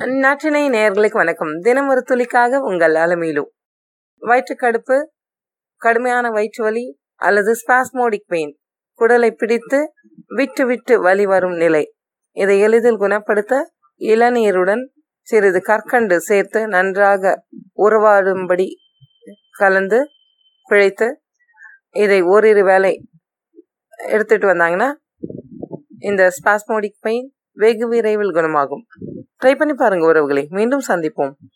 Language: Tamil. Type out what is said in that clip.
நாட்டினை நேர்களுக்கு வணக்கம். தினம் ஒரு துளிக்காக உங்கள் அலமையிலு வயிற்றுக்கடுப்பு கடுமையான வயிற்று வலி அல்லது ஸ்பாஸ்மோடிக் பெயின் குடலை பிடித்து விட்டு விட்டு வலி வரும் நிலை. இதை எளிதில் குணப்படுத்த இளநீருடன் சிறிது கற்கண்டு சேர்த்து நன்றாக உறவாடும்படி கலந்து பிழைத்து இதை ஓரிரு வேளை எடுத்துட்டு வந்தாங்கன்னா இந்த ஸ்பாஸ்மோடிக் பெயின் வெகு விரைவில் குணமாகும். ட்ரை பண்ணி பாருங்க உறவுகளை. மீண்டும் சந்திப்போம்.